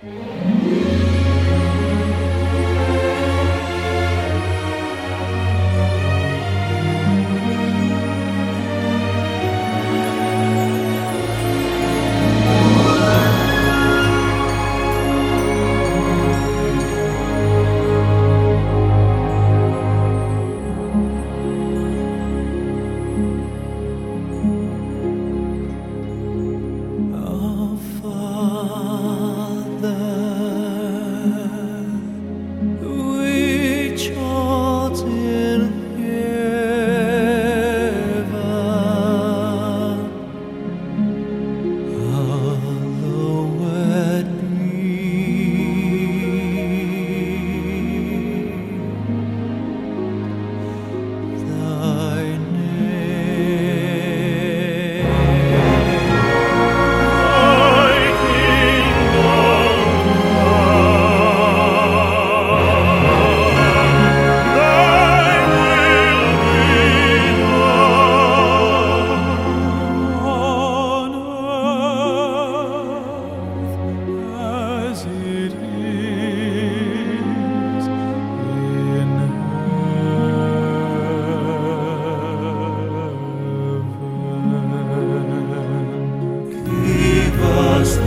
Música